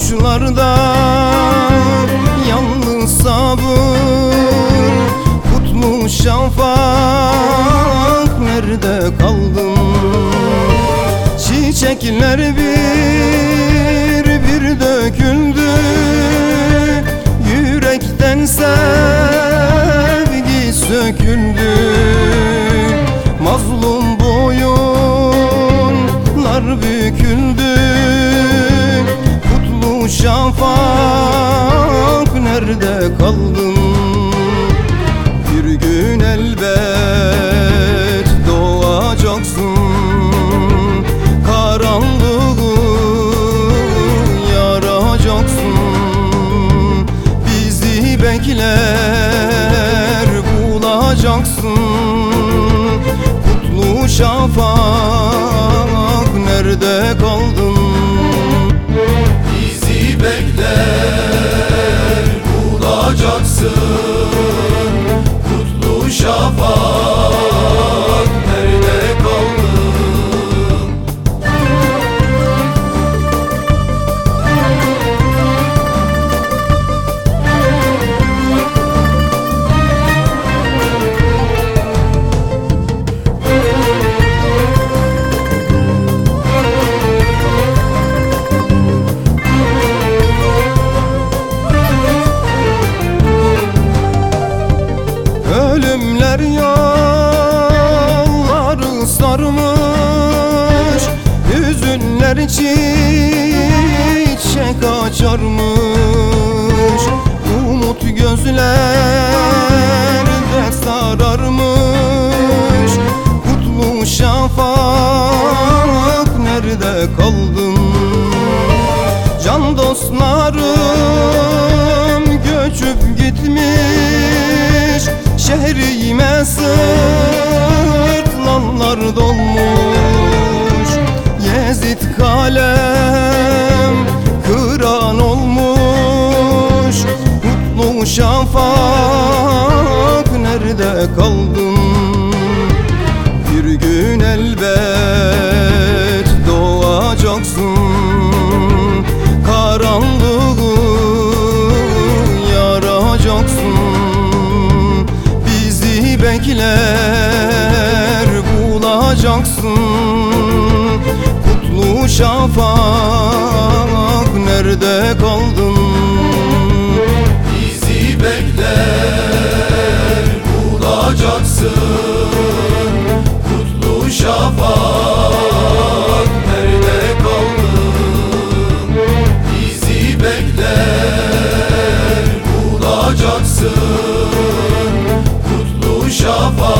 uçlarda Yalnız sabır Kutlu şafak. Nerede kaldın? Çiçekler bir bir döküldü. Yürekten sevgi söküldü. Mazlum boyunlar büküldü şafak nerede kaldın? Bir gün elbet doğacaksın. Karanlığı yaracaksın. Bizi bekler bulacaksın. Kutlu şafak nerede kaldın bulacaksın Kutlu şafak sarmış Hüzünler çiçek açarmış. Umut gözlerde sararmış. Kutlu şafak nerede kaldın? Can dostlarım göçüp gitmiş Şehrime sırtlanlar Kalem kıran olmuş Mutlu şafak. Nerede kaldın? Bir gün elbet doğacaksın. Karanlığı yaracaksın. Bizi bekler bulacaksın. Kutlu şafak nerede kaldın? Bizi bekler bulacaksın Kutlu şafak nerede kaldın? Bizi bekler bulacaksın Kutlu şafak